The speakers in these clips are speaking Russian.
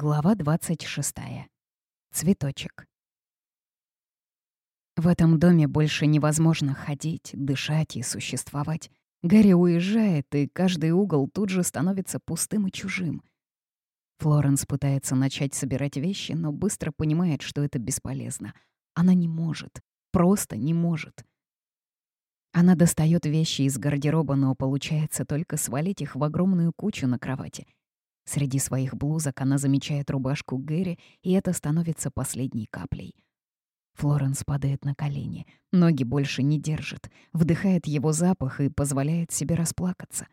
Глава 26. Цветочек. В этом доме больше невозможно ходить, дышать и существовать. Гарри уезжает, и каждый угол тут же становится пустым и чужим. Флоренс пытается начать собирать вещи, но быстро понимает, что это бесполезно. Она не может. Просто не может. Она достает вещи из гардероба, но получается только свалить их в огромную кучу на кровати — Среди своих блузок она замечает рубашку Гэри, и это становится последней каплей. Флоренс падает на колени, ноги больше не держит, вдыхает его запах и позволяет себе расплакаться.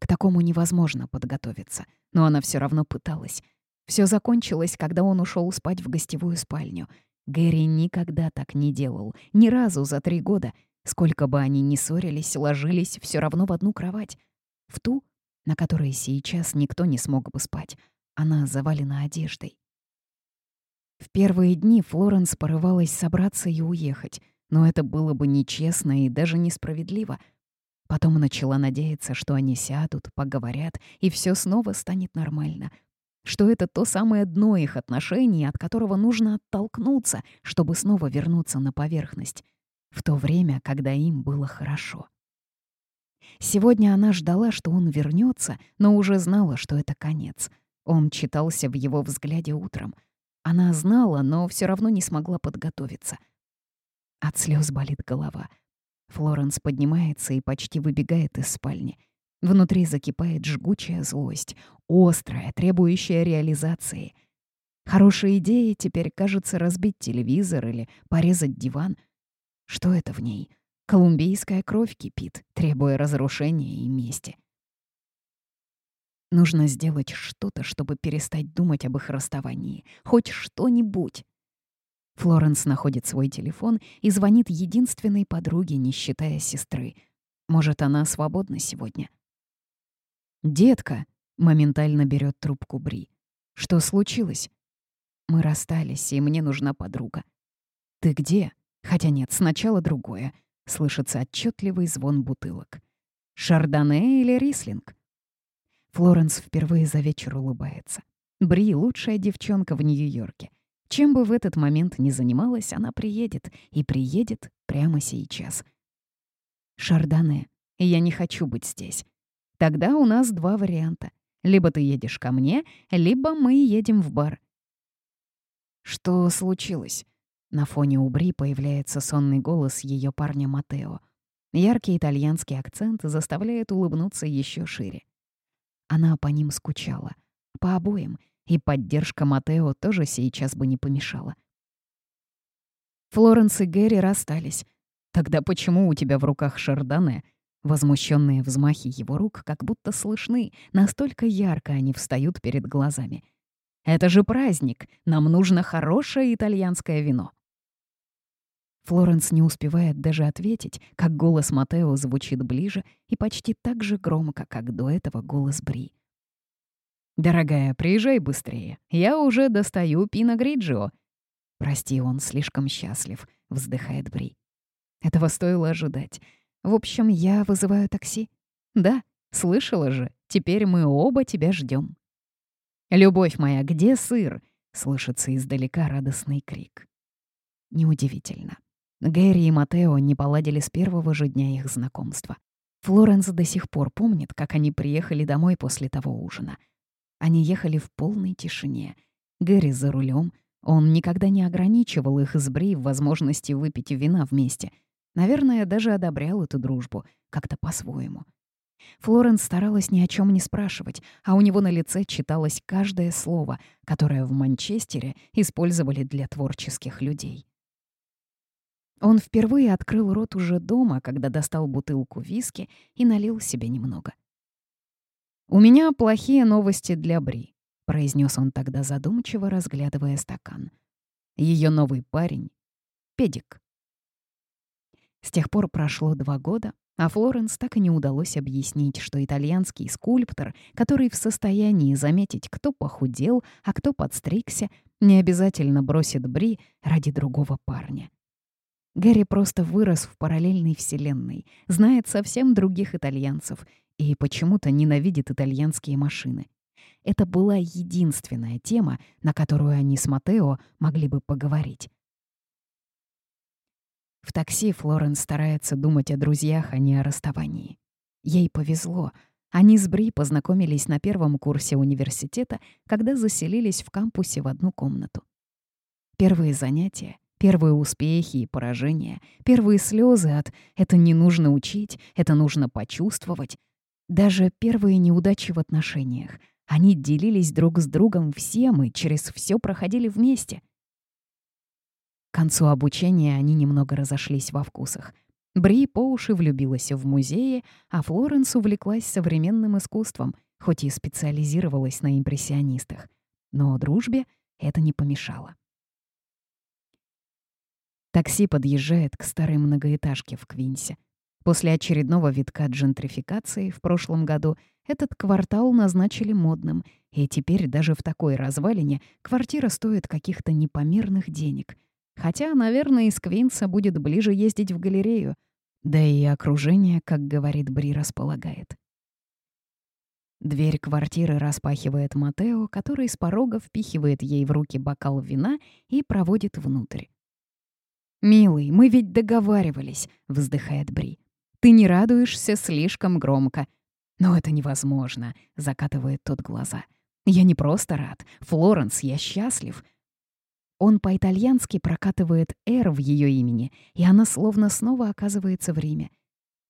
К такому невозможно подготовиться, но она все равно пыталась. Все закончилось, когда он ушел спать в гостевую спальню. Гэри никогда так не делал, ни разу за три года. Сколько бы они ни ссорились, ложились все равно в одну кровать. В ту, на которой сейчас никто не смог бы спать. Она завалена одеждой. В первые дни Флоренс порывалась собраться и уехать, но это было бы нечестно и даже несправедливо. Потом начала надеяться, что они сядут, поговорят, и все снова станет нормально. Что это то самое дно их отношений, от которого нужно оттолкнуться, чтобы снова вернуться на поверхность. В то время, когда им было хорошо. Сегодня она ждала, что он вернется, но уже знала, что это конец. Он читался в его взгляде утром. Она знала, но все равно не смогла подготовиться. От слез болит голова. Флоренс поднимается и почти выбегает из спальни. Внутри закипает жгучая злость, острая, требующая реализации. Хорошая идея теперь кажется разбить телевизор или порезать диван. Что это в ней? Колумбийская кровь кипит, требуя разрушения и мести. Нужно сделать что-то, чтобы перестать думать об их расставании. Хоть что-нибудь. Флоренс находит свой телефон и звонит единственной подруге, не считая сестры. Может, она свободна сегодня. «Детка!» — моментально берет трубку Бри. «Что случилось?» «Мы расстались, и мне нужна подруга». «Ты где?» «Хотя нет, сначала другое. Слышится отчетливый звон бутылок. «Шардоне или Рислинг?» Флоренс впервые за вечер улыбается. Бри — лучшая девчонка в Нью-Йорке. Чем бы в этот момент ни занималась, она приедет. И приедет прямо сейчас. «Шардоне, я не хочу быть здесь. Тогда у нас два варианта. Либо ты едешь ко мне, либо мы едем в бар». «Что случилось?» На фоне Убри появляется сонный голос ее парня Матео. Яркий итальянский акцент заставляет улыбнуться еще шире. Она по ним скучала. По обоим. И поддержка Матео тоже сейчас бы не помешала. Флоренс и Гэри расстались. Тогда почему у тебя в руках Шардоне? Возмущенные взмахи его рук как будто слышны, настолько ярко они встают перед глазами. «Это же праздник! Нам нужно хорошее итальянское вино!» Флоренс не успевает даже ответить, как голос Матео звучит ближе и почти так же громко, как до этого голос Бри. «Дорогая, приезжай быстрее. Я уже достаю Пино Гриджио». «Прости, он слишком счастлив», — вздыхает Бри. Этого стоило ожидать. В общем, я вызываю такси. Да, слышала же, теперь мы оба тебя ждем. «Любовь моя, где сыр?» — слышится издалека радостный крик. Неудивительно. Гэри и Матео не поладили с первого же дня их знакомства. Флоренс до сих пор помнит, как они приехали домой после того ужина. Они ехали в полной тишине. Гэри за рулем. Он никогда не ограничивал их с Бри в возможности выпить вина вместе. Наверное, даже одобрял эту дружбу, как-то по-своему. Флоренс старалась ни о чем не спрашивать, а у него на лице читалось каждое слово, которое в Манчестере использовали для творческих людей. Он впервые открыл рот уже дома, когда достал бутылку виски и налил себе немного. «У меня плохие новости для Бри», — произнес он тогда задумчиво, разглядывая стакан. Ее новый парень — педик. С тех пор прошло два года, а Флоренс так и не удалось объяснить, что итальянский скульптор, который в состоянии заметить, кто похудел, а кто подстригся, не обязательно бросит Бри ради другого парня. Гэри просто вырос в параллельной вселенной, знает совсем других итальянцев и почему-то ненавидит итальянские машины. это была единственная тема, на которую они с Матео могли бы поговорить. В такси Флоренс старается думать о друзьях, а не о расставании. Ей повезло. Они с Бри познакомились на первом курсе университета, когда заселились в кампусе в одну комнату. Первые занятия, первые успехи и поражения, первые слезы от «это не нужно учить, это нужно почувствовать», даже первые неудачи в отношениях. Они делились друг с другом всем и через все проходили вместе. К концу обучения они немного разошлись во вкусах. Бри по уши влюбилась в музее, а Флоренс увлеклась современным искусством, хоть и специализировалась на импрессионистах. Но дружбе это не помешало. Такси подъезжает к старой многоэтажке в Квинсе. После очередного витка джентрификации в прошлом году этот квартал назначили модным, и теперь даже в такой развалине квартира стоит каких-то непомерных денег. Хотя, наверное, из Квинса будет ближе ездить в галерею. Да и окружение, как говорит Бри, располагает. Дверь квартиры распахивает Матео, который с порога впихивает ей в руки бокал вина и проводит внутрь. «Милый, мы ведь договаривались», — вздыхает Бри. «Ты не радуешься слишком громко». «Но это невозможно», — закатывает тот глаза. «Я не просто рад. Флоренс, я счастлив». Он по-итальянски прокатывает «Р» в ее имени, и она словно снова оказывается в Риме.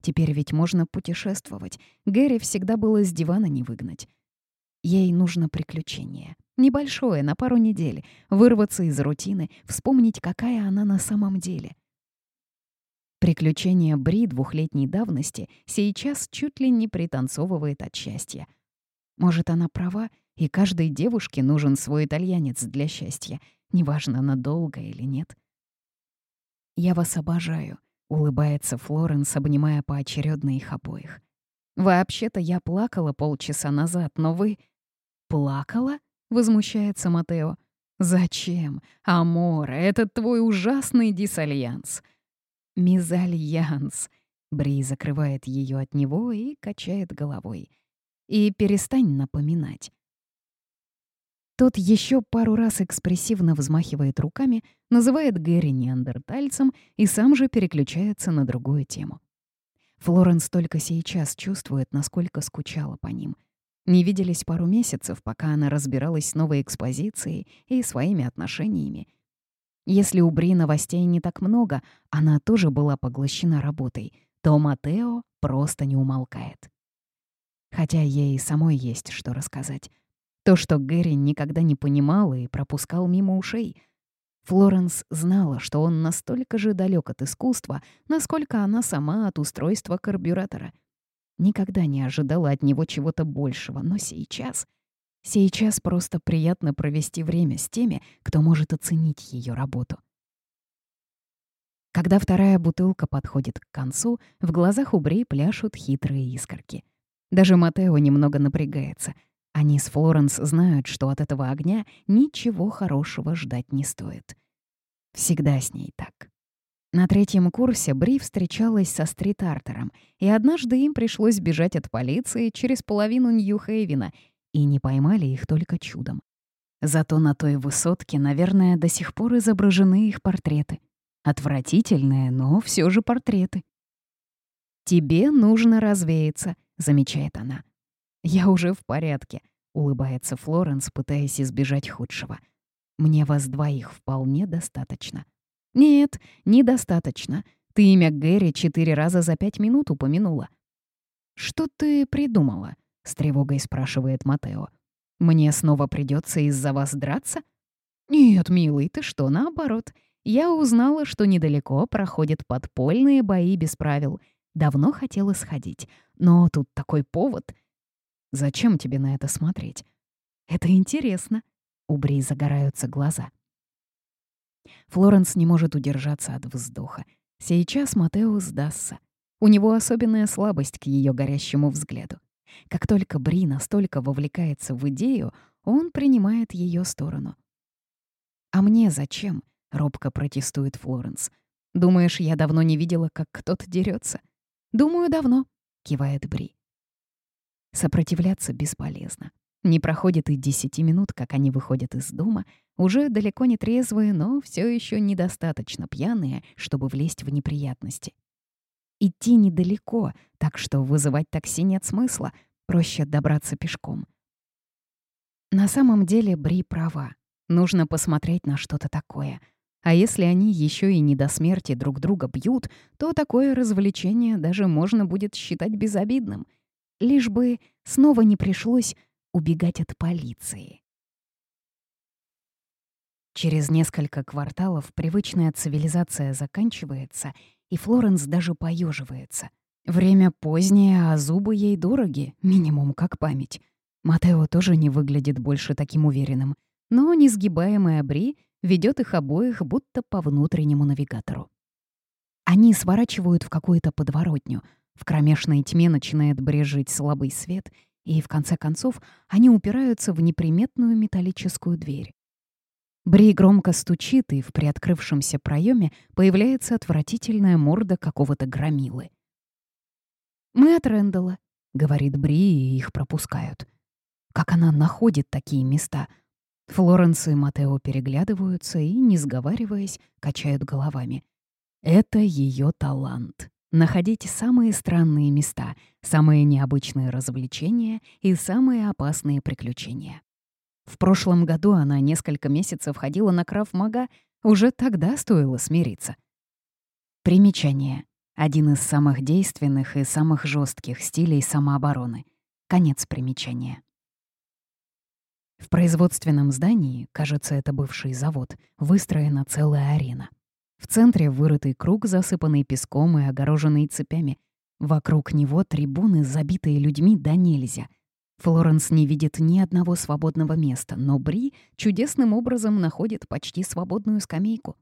Теперь ведь можно путешествовать. Гэри всегда было с дивана не выгнать. Ей нужно приключение. Небольшое, на пару недель. Вырваться из рутины, вспомнить, какая она на самом деле. Приключение Бри двухлетней давности сейчас чуть ли не пританцовывает от счастья. Может, она права, и каждой девушке нужен свой итальянец для счастья, неважно, надолго или нет. «Я вас обожаю», — улыбается Флоренс, обнимая поочередно их обоих. «Вообще-то я плакала полчаса назад, но вы...» «Плакала?» — возмущается Матео. «Зачем? Амора, это твой ужасный дисальянс». «Мизальянс». Бри закрывает ее от него и качает головой. «И перестань напоминать». Тот еще пару раз экспрессивно взмахивает руками, называет Гэри неандертальцем и сам же переключается на другую тему. Флоренс только сейчас чувствует, насколько скучала по ним — не виделись пару месяцев, пока она разбиралась с новой экспозицией и своими отношениями. Если у Бри новостей не так много, она тоже была поглощена работой, то Матео просто не умолкает. Хотя ей самой есть что рассказать. То, что Гэри никогда не понимал и пропускал мимо ушей. Флоренс знала, что он настолько же далек от искусства, насколько она сама от устройства карбюратора — Никогда не ожидала от него чего-то большего, но сейчас... Сейчас просто приятно провести время с теми, кто может оценить ее работу. Когда вторая бутылка подходит к концу, в глазах у Бри пляшут хитрые искорки. Даже Матео немного напрягается. Они с Флоренс знают, что от этого огня ничего хорошего ждать не стоит. Всегда с ней так. На третьем курсе Бри встречалась со стрит-артером, и однажды им пришлось бежать от полиции через половину Нью-Хейвена, и не поймали их только чудом. Зато на той высотке, наверное, до сих пор изображены их портреты. Отвратительные, но все же портреты. «Тебе нужно развеяться», — замечает она. «Я уже в порядке», — улыбается Флоренс, пытаясь избежать худшего. «Мне вас двоих вполне достаточно». «Нет, недостаточно. Ты имя Гэри четыре раза за пять минут упомянула». «Что ты придумала?» — с тревогой спрашивает Матео. «Мне снова придется из-за вас драться?» «Нет, милый, ты что, наоборот. Я узнала, что недалеко проходят подпольные бои без правил. Давно хотела сходить, но тут такой повод. Зачем тебе на это смотреть? Это интересно. У Бри загораются глаза. Флоренс не может удержаться от вздоха. Сейчас Матео сдастся. У него особенная слабость к ее горящему взгляду. Как только Бри настолько вовлекается в идею, он принимает ее сторону. «А мне зачем?» — робко протестует Флоренс. «Думаешь, я давно не видела, как кто-то дерется? «Думаю, давно», — кивает Бри. Сопротивляться бесполезно. Не проходит и десяти минут, как они выходят из дома, уже далеко не трезвые, но все еще недостаточно пьяные, чтобы влезть в неприятности. Идти недалеко, так что вызывать такси нет смысла, проще добраться пешком. На самом деле Бри права. Нужно посмотреть на что-то такое. А если они еще и не до смерти друг друга бьют, то такое развлечение даже можно будет считать безобидным. Лишь бы снова не пришлось убегать от полиции. Через несколько кварталов привычная цивилизация заканчивается, и Флоренс даже поеживается. Время позднее, а зубы ей дороги, минимум как память. Матео тоже не выглядит больше таким уверенным, но несгибаемая Бри ведет их обоих будто по внутреннему навигатору. Они сворачивают в какую-то подворотню. В кромешной тьме начинает брежить слабый свет, и, в конце концов, они упираются в неприметную металлическую дверь. Бри громко стучит, и в приоткрывшемся проеме появляется отвратительная морда какого-то громилы. «Мы от Рэндала», — говорит Бри, и их пропускают. Как она находит такие места? Флоренс и Матео переглядываются и, не сговариваясь, качают головами. Это ее талант. Находить самые странные места, самые необычные развлечения и самые опасные приключения. В прошлом году она несколько месяцев ходила на краф-мага, уже тогда стоило смириться. Примечание. Один из самых действенных и самых жестких стилей самообороны. Конец примечания. В производственном здании, кажется, это бывший завод, выстроена целая арена. В центре вырытый круг, засыпанный песком и огороженный цепями. Вокруг него трибуны, забитые людьми, да нельзя — Флоренс не видит ни одного свободного места, но Бри чудесным образом находит почти свободную скамейку.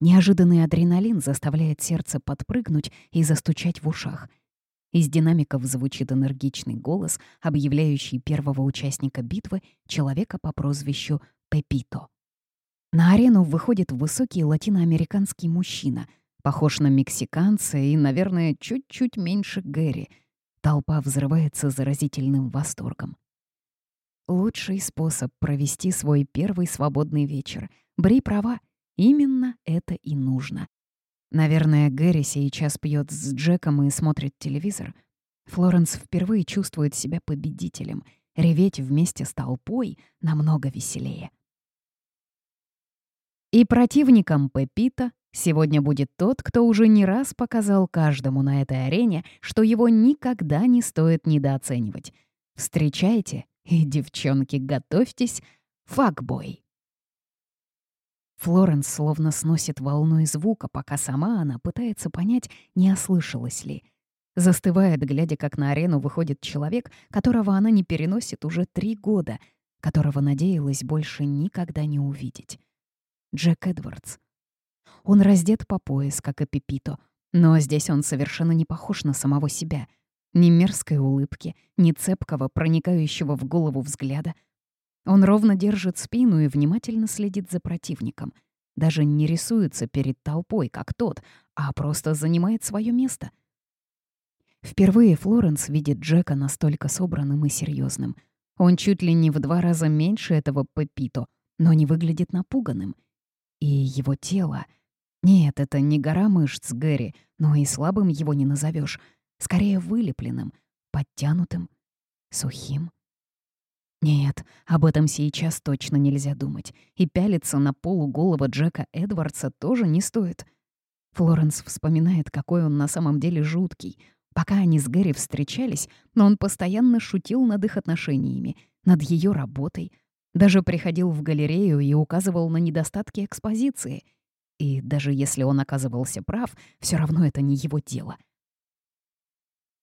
Неожиданный адреналин заставляет сердце подпрыгнуть и застучать в ушах. Из динамиков звучит энергичный голос, объявляющий первого участника битвы, человека по прозвищу Пепито. На арену выходит высокий латиноамериканский мужчина, похож на мексиканца и, наверное, чуть-чуть меньше Гэри — Толпа взрывается заразительным восторгом. Лучший способ провести свой первый свободный вечер. Бри права, именно это и нужно. Наверное, Гэри сейчас пьет с Джеком и смотрит телевизор. Флоренс впервые чувствует себя победителем. Реветь вместе с толпой намного веселее. И противником Пепита Сегодня будет тот, кто уже не раз показал каждому на этой арене, что его никогда не стоит недооценивать. Встречайте, и, девчонки, готовьтесь, факбой. Флоренс словно сносит волной звука, пока сама она пытается понять, не ослышалась ли. Застывает, глядя, как на арену выходит человек, которого она не переносит уже три года, которого надеялась больше никогда не увидеть. Джек Эдвардс — он раздет по пояс, как и Пепито, но здесь он совершенно не похож на самого себя. Ни мерзкой улыбки, ни цепкого, проникающего в голову взгляда. Он ровно держит спину и внимательно следит за противником. Даже не рисуется перед толпой, как тот, а просто занимает свое место. Впервые Флоренс видит Джека настолько собранным и серьезным. Он чуть ли не в два раза меньше этого Пепито, но не выглядит напуганным. И его тело — нет, это не гора мышц Гэри, но и слабым его не назовешь. Скорее вылепленным, подтянутым, сухим. Нет, об этом сейчас точно нельзя думать. И пялиться на полуголого Джека Эдвардса тоже не стоит. Флоренс вспоминает, какой он на самом деле жуткий. Пока они с Гэри встречались, но он постоянно шутил над их отношениями, над ее работой. Даже приходил в галерею и указывал на недостатки экспозиции — и даже если он оказывался прав, все равно это не его дело.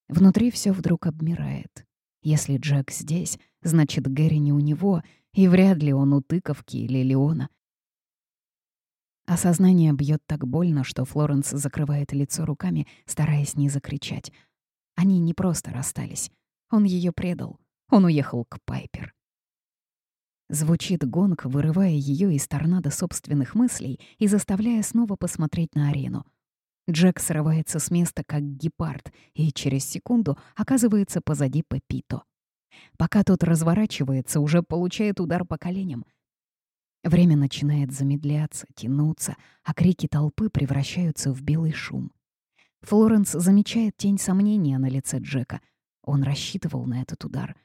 Внутри все вдруг обмирает. Если Джек здесь, значит, Гэри не у него, и вряд ли он у тыковки или Леона. Осознание бьет так больно, что Флоренс закрывает лицо руками, стараясь не закричать. Они не просто расстались. Он ее предал. Он уехал к Пайпер. Звучит гонг, вырывая ее из торнадо собственных мыслей и заставляя снова посмотреть на арену. Джек срывается с места, как гепард, и через секунду оказывается позади Пепито. Пока тот разворачивается, уже получает удар по коленям. Время начинает замедляться, тянуться, а крики толпы превращаются в белый шум. Флоренс замечает тень сомнения на лице Джека. Он рассчитывал на этот удар.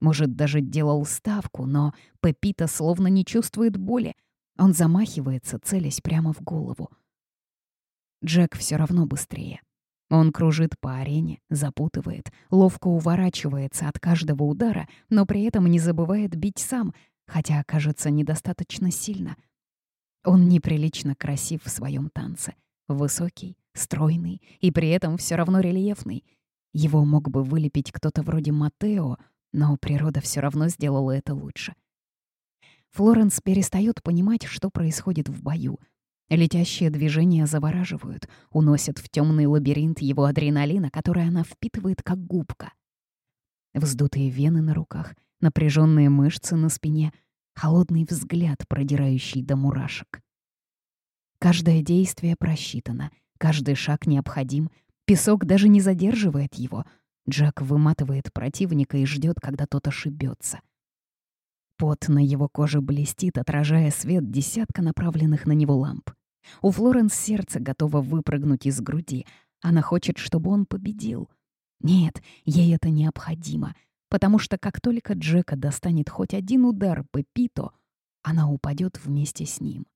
Может, даже делал ставку, но Пепита словно не чувствует боли. Он замахивается, целясь прямо в голову. Джек все равно быстрее. Он кружит по арене, запутывает, ловко уворачивается от каждого удара, но при этом не забывает бить сам, хотя кажется недостаточно сильно. Он неприлично красив в своем танце. Высокий, стройный и при этом все равно рельефный. Его мог бы вылепить кто-то вроде Матео, но природа все равно сделала это лучше. Флоренс перестает понимать, что происходит в бою — Летящие движения завораживают, уносят в темный лабиринт его адреналина, который она впитывает как губка. Вздутые вены на руках, напряженные мышцы на спине, холодный взгляд, продирающий до мурашек. Каждое действие просчитано, каждый шаг необходим, песок даже не задерживает его. Джек выматывает противника и ждет, когда тот ошибется. Пот на его коже блестит, отражая свет десятка направленных на него ламп. У Флоренс сердце готово выпрыгнуть из груди. Она хочет, чтобы он победил. Нет, ей это необходимо, потому что как только Джека достанет хоть один удар по Пито, она упадет вместе с ним.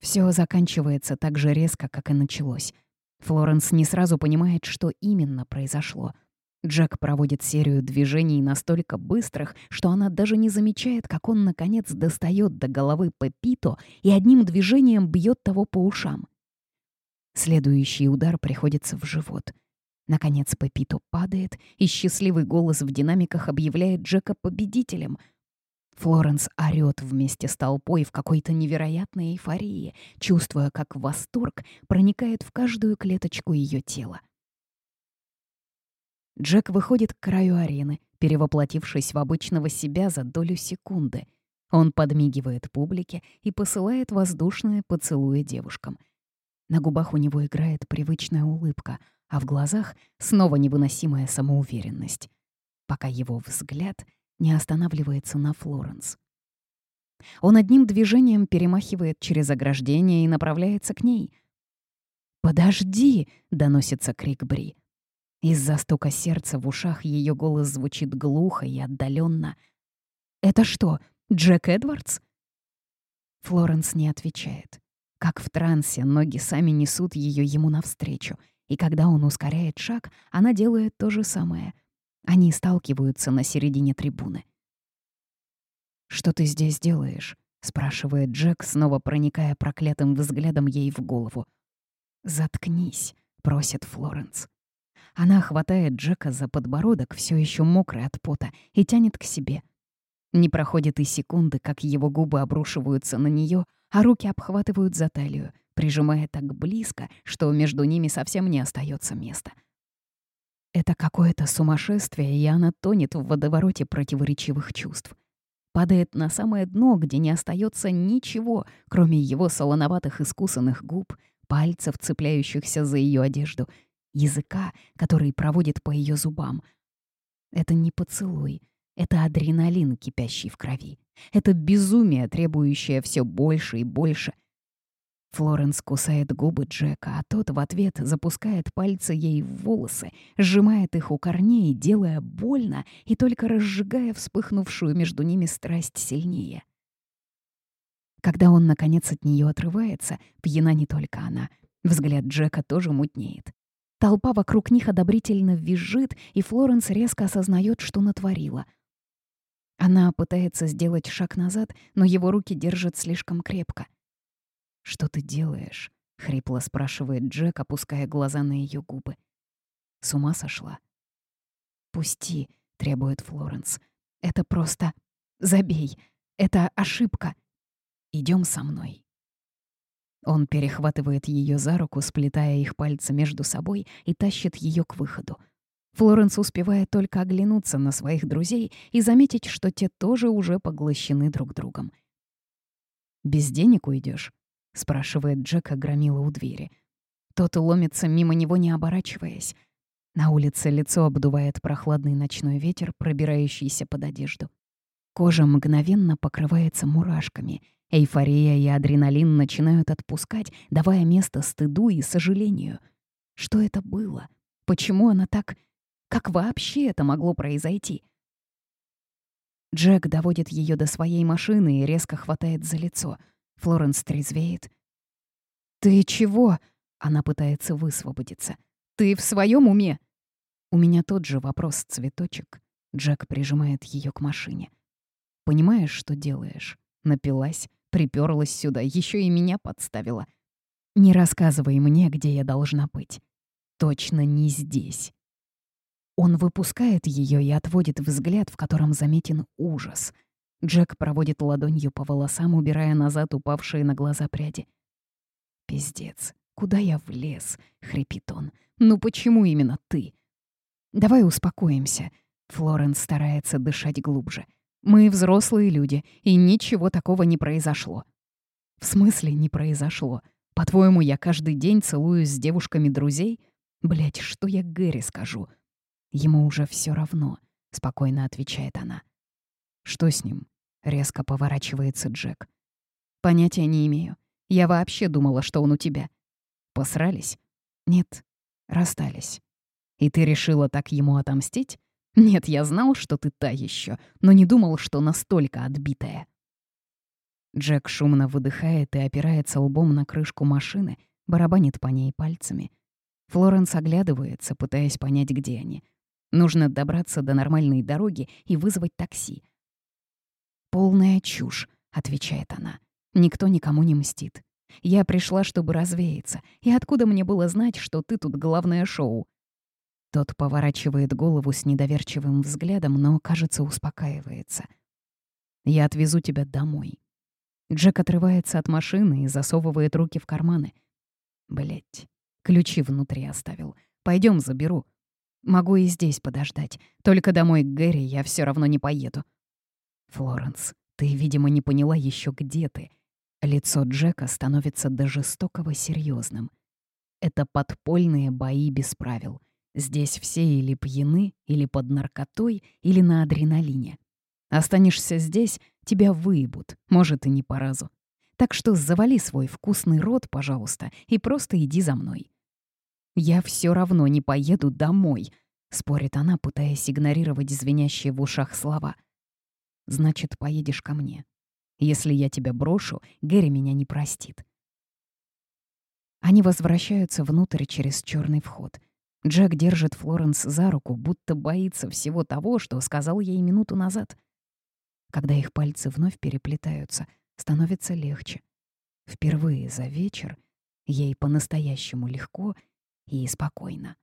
Все заканчивается так же резко, как и началось. Флоренс не сразу понимает, что именно произошло — Джек проводит серию движений настолько быстрых, что она даже не замечает, как он, наконец, достает до головы Пепито и одним движением бьет того по ушам. Следующий удар приходится в живот. Наконец Пепито падает, и счастливый голос в динамиках объявляет Джека победителем. Флоренс орёт вместе с толпой в какой-то невероятной эйфории, чувствуя, как восторг проникает в каждую клеточку ее тела. Джек выходит к краю арены, перевоплотившись в обычного себя за долю секунды. Он подмигивает публике и посылает воздушные поцелуи девушкам. На губах у него играет привычная улыбка, а в глазах снова невыносимая самоуверенность, пока его взгляд не останавливается на Флоренс. Он одним движением перемахивает через ограждение и направляется к ней. «Подожди!» — доносится крик Бри. Из-за стука сердца в ушах ее голос звучит глухо и отдаленно. «Это что, Джек Эдвардс?» Флоренс не отвечает. Как в трансе, ноги сами несут ее ему навстречу, и когда он ускоряет шаг, она делает то же самое. Они сталкиваются на середине трибуны. «Что ты здесь делаешь?» — спрашивает Джек, снова проникая проклятым взглядом ей в голову. «Заткнись», — просит Флоренс. Она хватает Джека за подбородок, все еще мокрый от пота, и тянет к себе. Не проходит и секунды, как его губы обрушиваются на нее, а руки обхватывают за талию, прижимая так близко, что между ними совсем не остается места. Это какое-то сумасшествие, и она тонет в водовороте противоречивых чувств. Падает на самое дно, где не остается ничего, кроме его солоноватых искусанных губ, пальцев, цепляющихся за ее одежду — языка, который проводит по ее зубам. Это не поцелуй, это адреналин, кипящий в крови. Это безумие, требующее все больше и больше. Флоренс кусает губы Джека, а тот в ответ запускает пальцы ей в волосы, сжимает их у корней, делая больно и только разжигая вспыхнувшую между ними страсть сильнее. Когда он, наконец, от нее отрывается, пьяна не только она. Взгляд Джека тоже мутнеет. Толпа вокруг них одобрительно визжит, и Флоренс резко осознает, что натворила. Она пытается сделать шаг назад, но его руки держат слишком крепко. «Что ты делаешь?» — хрипло спрашивает Джек, опуская глаза на ее губы. С ума сошла. «Пусти», — требует Флоренс. «Это просто... Забей. Это ошибка. Идем со мной». Он перехватывает ее за руку, сплетая их пальцы между собой и тащит ее к выходу. Флоренс успевает только оглянуться на своих друзей и заметить, что те тоже уже поглощены друг другом. «Без денег уйдешь? Спрашивает Джека громила у двери. Тот ломится мимо него, не оборачиваясь. На улице лицо обдувает прохладный ночной ветер, пробирающийся под одежду. Кожа мгновенно покрывается мурашками. Эйфория и адреналин начинают отпускать, давая место стыду и сожалению. Что это было? Почему она так... Как вообще это могло произойти? Джек доводит ее до своей машины и резко хватает за лицо. Флоренс трезвеет. «Ты чего?» — она пытается высвободиться. «Ты в своем уме?» У меня тот же вопрос, цветочек. Джек прижимает ее к машине. Понимаешь, что делаешь? Напилась, приперлась сюда, еще и меня подставила. Не рассказывай мне, где я должна быть. Точно не здесь. Он выпускает ее и отводит взгляд, в котором заметен ужас. Джек проводит ладонью по волосам, убирая назад упавшие на глаза пряди. «Пиздец, куда я влез?» — хрипит он. «Ну почему именно ты?» «Давай успокоимся». Флоренс старается дышать глубже. Мы взрослые люди, и ничего такого не произошло. В смысле не произошло? По-твоему, я каждый день целуюсь с девушками друзей? Блять, что я Гэри скажу? Ему уже все равно, спокойно отвечает она. Что с ним? Резко поворачивается Джек. Понятия не имею. Я вообще думала, что он у тебя. Посрались? Нет, расстались. И ты решила так ему отомстить? Нет, я знал, что ты та еще, но не думал, что настолько отбитая. Джек шумно выдыхает и опирается лбом на крышку машины, барабанит по ней пальцами. Флоренс оглядывается, пытаясь понять, где они. Нужно добраться до нормальной дороги и вызвать такси. «Полная чушь», — отвечает она. «Никто никому не мстит. Я пришла, чтобы развеяться. И откуда мне было знать, что ты тут главное шоу? Тот поворачивает голову с недоверчивым взглядом, но, кажется, успокаивается. «Я отвезу тебя домой». Джек отрывается от машины и засовывает руки в карманы. Блять, ключи внутри оставил. Пойдем, заберу. Могу и здесь подождать. Только домой к Гэри я все равно не поеду. Флоренс, ты, видимо, не поняла еще где ты. Лицо Джека становится до жестокого серьезным. Это подпольные бои без правил — Здесь все или пьяны, или под наркотой, или на адреналине. Останешься здесь, тебя выебут, может, и не по разу. Так что завали свой вкусный рот, пожалуйста, и просто иди за мной. «Я все равно не поеду домой», — спорит она, пытаясь игнорировать звенящие в ушах слова. «Значит, поедешь ко мне. Если я тебя брошу, Гэри меня не простит». Они возвращаются внутрь через черный вход — Джек держит Флоренс за руку, будто боится всего того, что сказал ей минуту назад. Когда их пальцы вновь переплетаются, становится легче. Впервые за вечер ей по-настоящему легко и спокойно.